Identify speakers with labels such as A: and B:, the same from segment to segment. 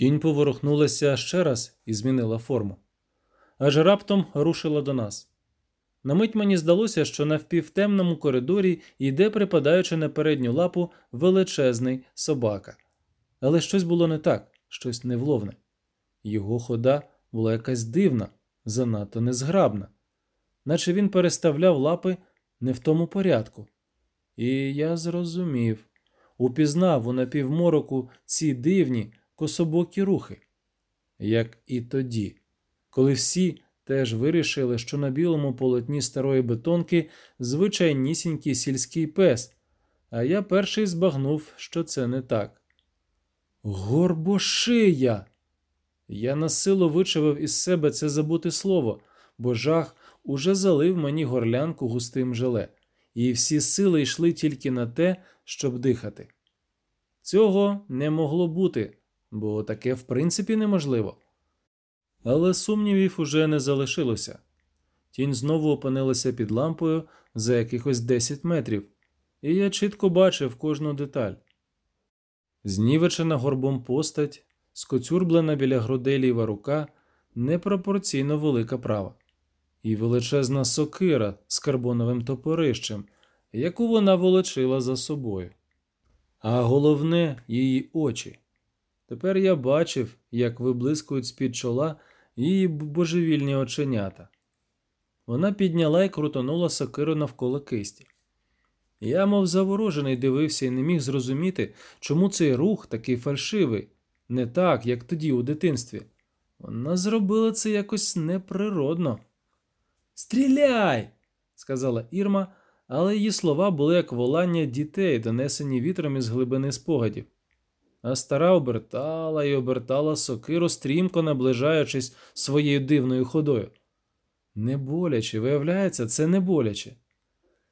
A: Тінь поворухнулася ще раз і змінила форму. Аж раптом рушила до нас. На мить мені здалося, що на впівтемному коридорі йде, припадаючи на передню лапу, величезний собака. Але щось було не так, щось невловне. Його хода була якась дивна, занадто незграбна, наче він переставляв лапи не в тому порядку. І я зрозумів, упізнав у напівмороку ці дивні кособокі рухи, як і тоді, коли всі теж вирішили, що на білому полотні старої бетонки звичайнісінький сільський пес, а я перший збагнув, що це не так. Горбошия! Я насилу вичавив із себе це забуте слово, бо жах уже залив мені горлянку густим желе, і всі сили йшли тільки на те, щоб дихати. Цього не могло бути, бо таке в принципі неможливо. Але сумнівів уже не залишилося. Тінь знову опинилася під лампою за якихось 10 метрів, і я чітко бачив кожну деталь. Знівечена горбом постать, скоцюрблена біля грудей ліва рука, непропорційно велика права, і величезна сокира з карбоновим топорищем, яку вона волочила за собою. А головне її очі. Тепер я бачив, як виблискують з-під чола її божевільні оченята. Вона підняла і крутонула сокиру навколо кисті. Я, мов заворожений, дивився і не міг зрозуміти, чому цей рух такий фальшивий, не так, як тоді у дитинстві. Вона зробила це якось неприродно. Стріляй! сказала Ірма, але її слова були як волання дітей, донесені вітром із глибини спогадів. А стара обертала і обертала сокиру, стрімко наближаючись своєю дивною ходою. Не боляче, виявляється, це не боляче.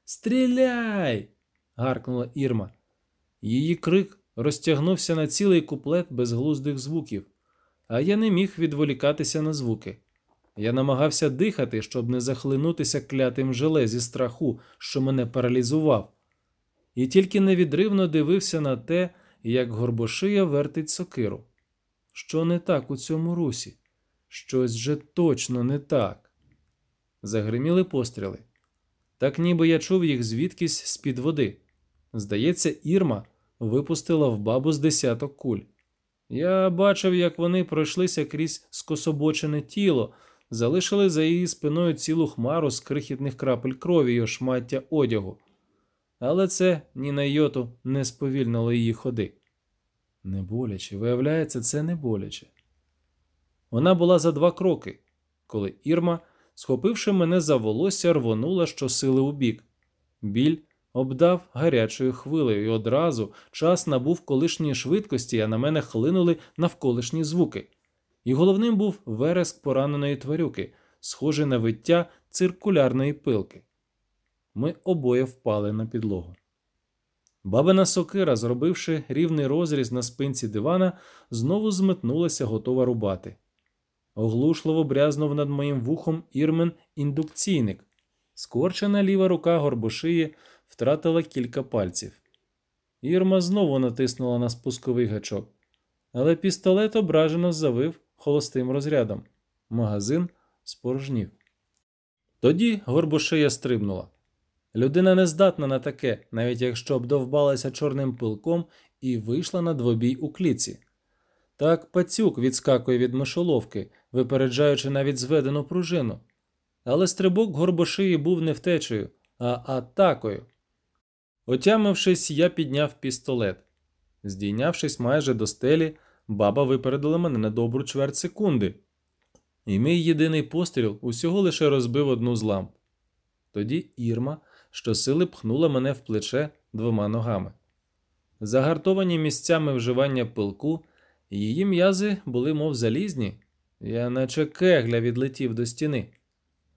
A: Стріляй! гаркнула Ірма. Її крик розтягнувся на цілий куплет безглуздих звуків, а я не міг відволікатися на звуки. Я намагався дихати, щоб не захлинутися клятим желе зі страху, що мене паралізував, і тільки невідривно дивився на те, як горбошия вертить сокиру. Що не так у цьому русі? Щось же точно не так. Загриміли постріли. Так ніби я чув їх звідкись з-під води. Здається, Ірма випустила в бабу з десяток куль. Я бачив, як вони пройшлися крізь скособочене тіло, залишили за її спиною цілу хмару з крихітних крапель крові й ошмаття одягу. Але це ні на йоту не сповільнило її ходи. Не боляче, виявляється, це не боляче. Вона була за два кроки, коли Ірма, схопивши мене за волосся, рвонула щосили у бік. Біль обдав гарячою хвилею, і одразу час набув колишньої швидкості, а на мене хлинули навколишні звуки. І головним був вереск пораненої тварюки, схожий на виття циркулярної пилки. Ми обоє впали на підлогу. Бабина сокира, зробивши рівний розріз на спинці дивана, знову зметнулася, готова рубати. Оглушливо брязнув над моїм вухом ірмен індукційник. Скорчена ліва рука горбошиї втратила кілька пальців. Ірма знову натиснула на спусковий гачок, але пістолет ображено завив холостим розрядом. Магазин спорожнів. Тоді горбошия стрибнула. Людина не здатна на таке, навіть якщо б довбалася чорним пилком і вийшла на двобій у кліці. Так пацюк відскакує від мишоловки, випереджаючи навіть зведену пружину. Але стрибок горбошиї був не втечею, а атакою. Отямившись, я підняв пістолет. Здійнявшись майже до стелі, баба випередила мене на добру чверть секунди, і мій єдиний постріл усього лише розбив одну з ламп. Тоді Ірма щосили пхнула мене в плече двома ногами. Загартовані місцями вживання пилку, її м'язи були, мов залізні, я наче кегля відлетів до стіни.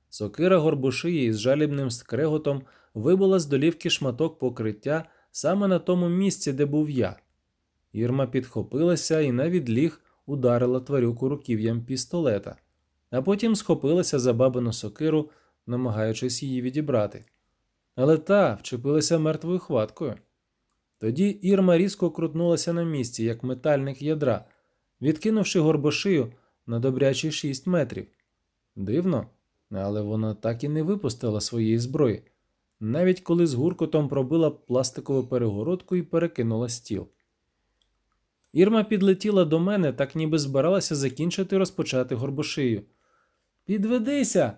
A: Сокира горбушиї із жалібним скреготом вибила з долівки шматок покриття саме на тому місці, де був я. Ірма підхопилася і навіть ліг ударила тварюку руків'ям пістолета, а потім схопилася за бабину сокиру, намагаючись її відібрати але та вчепилася мертвою хваткою. Тоді Ірма різко крутнулася на місці, як метальник ядра, відкинувши горбошию на добрячі шість метрів. Дивно, але вона так і не випустила своєї зброї, навіть коли з гуркотом пробила пластикову перегородку і перекинула стіл. Ірма підлетіла до мене, так ніби збиралася закінчити розпочати горбошию. Підведися.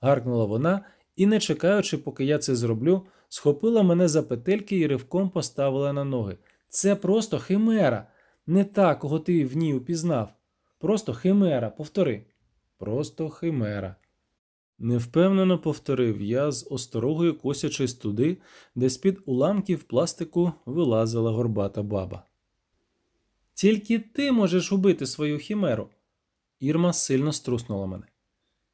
A: гаркнула вона і, не чекаючи, поки я це зроблю, схопила мене за петельки і ривком поставила на ноги. Це просто химера, не та, кого ти в ній упізнав. Просто химера, повтори. Просто химера. Невпевнено повторив я з осторогою косячись туди, де з-під уламків пластику вилазила горбата баба. Тільки ти можеш убити свою хімеру. Ірма сильно струснула мене.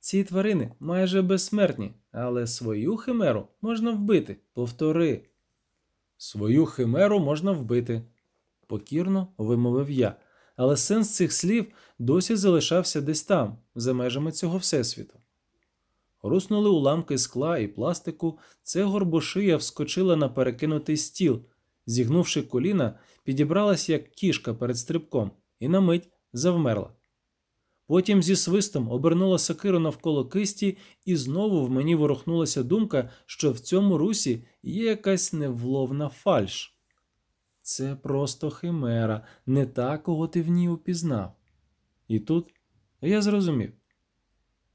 A: Ці тварини майже безсмертні, але свою химеру можна вбити. Повтори. Свою химеру можна вбити, покірно вимовив я, але сенс цих слів досі залишався десь там, за межами цього всесвіту. Руснули уламки скла і пластику, це горбошия вскочила на перекинутий стіл, зігнувши коліна, підібралась як кішка перед стрибком, і на мить завмерла. Потім зі свистом обернула сокиру навколо кисті, і знову в мені ворухнулася думка, що в цьому русі є якась невловна фальш. Це просто химера, не та, кого ти в ній упізнав. І тут я зрозумів.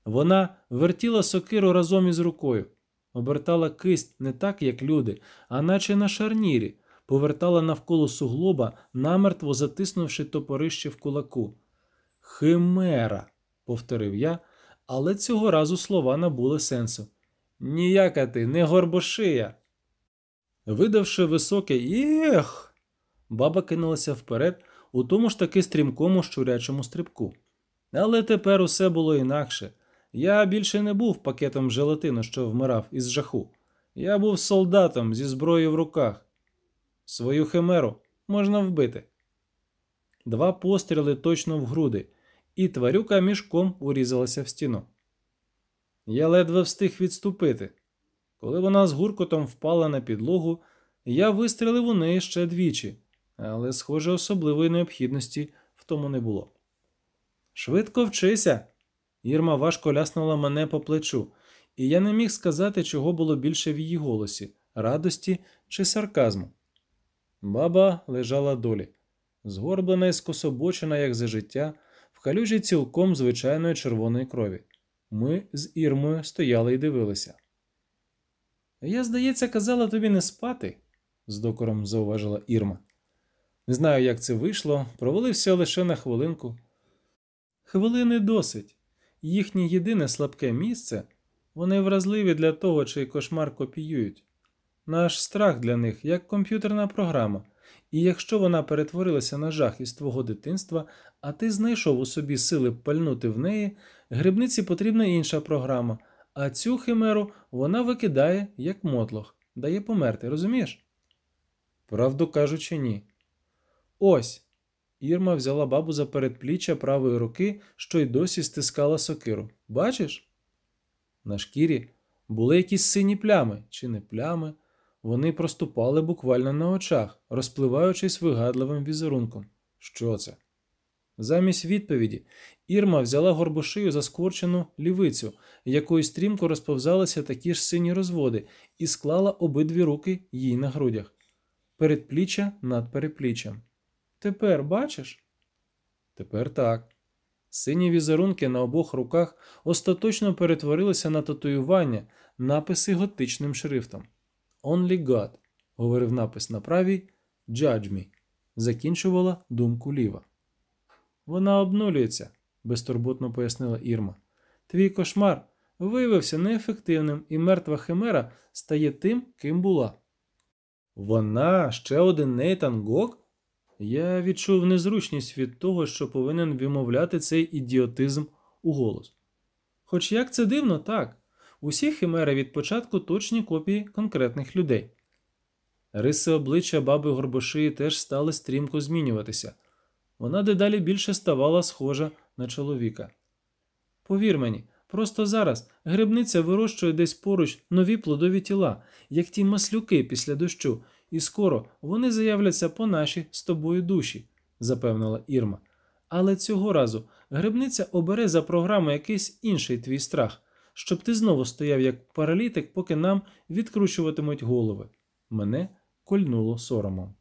A: Вона вертіла сокиру разом із рукою, обертала кисть не так, як люди, а наче на шарнірі, повертала навколо суглоба, намертво затиснувши топорище в кулаку. Химера, повторив я, але цього разу слова набули сенсу. Ніяка ти, не горбошия. Видавши високе «Єх!», баба кинулася вперед у тому ж таки стрімкому щурячому стрибку. Але тепер усе було інакше. Я більше не був пакетом желатину, що вмирав із жаху. Я був солдатом зі зброєю в руках. Свою химеру можна вбити. Два постріли точно в груди, і тварюка мішком урізалася в стіну. Я ледве встиг відступити. Коли вона з гуркотом впала на підлогу, я вистрілив у неї ще двічі, але, схоже, особливої необхідності в тому не було. Швидко вчися. Ірма важко ляснула мене по плечу, і я не міг сказати, чого було більше в її голосі радості чи сарказму. Баба лежала долі, згорблена і скособочена, як за життя, калюжі цілком звичайної червоної крові. Ми з Ірмою стояли і дивилися. Я, здається, казала тобі не спати, з докором зауважила Ірма. Не знаю, як це вийшло, провалився лише на хвилинку. Хвилини досить. Їхнє єдине слабке місце вони вразливі для того, чий кошмар копіюють. Наш страх для них як комп'ютерна програма, і якщо вона перетворилася на жах із твого дитинства, а ти знайшов у собі сили пальнути в неї, грибниці потрібна інша програма, а цю химеру вона викидає як мотлох, дає померти, розумієш? Правду кажучи, ні. Ось. Ірма взяла бабу за передпліччя правої руки, що й досі стискала сокиру. Бачиш? На шкірі були якісь сині плями чи не плями. Вони проступали буквально на очах, розпливаючись вигадливим візерунком. Що це? Замість відповіді Ірма взяла горбошию за скорчену лівицю, якою стрімко розповзалися такі ж сині розводи, і склала обидві руки їй на грудях, передпліччя над перепліччям. Тепер бачиш? Тепер так. Сині візерунки на обох руках остаточно перетворилися на татуювання, написи готичним шрифтом. Only God, говорив напис на правій, Judge me, закінчувала думку ліва. Вона обнулюється, безтурботно пояснила Ірма. Твій кошмар виявився неефективним, і мертва химера стає тим, ким була. Вона ще один Нейтан Гок? Я відчув незручність від того, що повинен вимовляти цей ідіотизм у голос. Хоч як це дивно, так. Усі химери від початку точні копії конкретних людей. Риси обличчя баби Горбошиї теж стали стрімко змінюватися. Вона дедалі більше ставала схожа на чоловіка. Повір мені, просто зараз грибниця вирощує десь поруч нові плодові тіла, як ті маслюки після дощу, і скоро вони заявляться по нашій з тобою душі, запевнила Ірма. Але цього разу грибниця обере за програму якийсь інший твій страх, щоб ти знову стояв як паралітик, поки нам відкручуватимуть голови. Мене кольнуло соромом.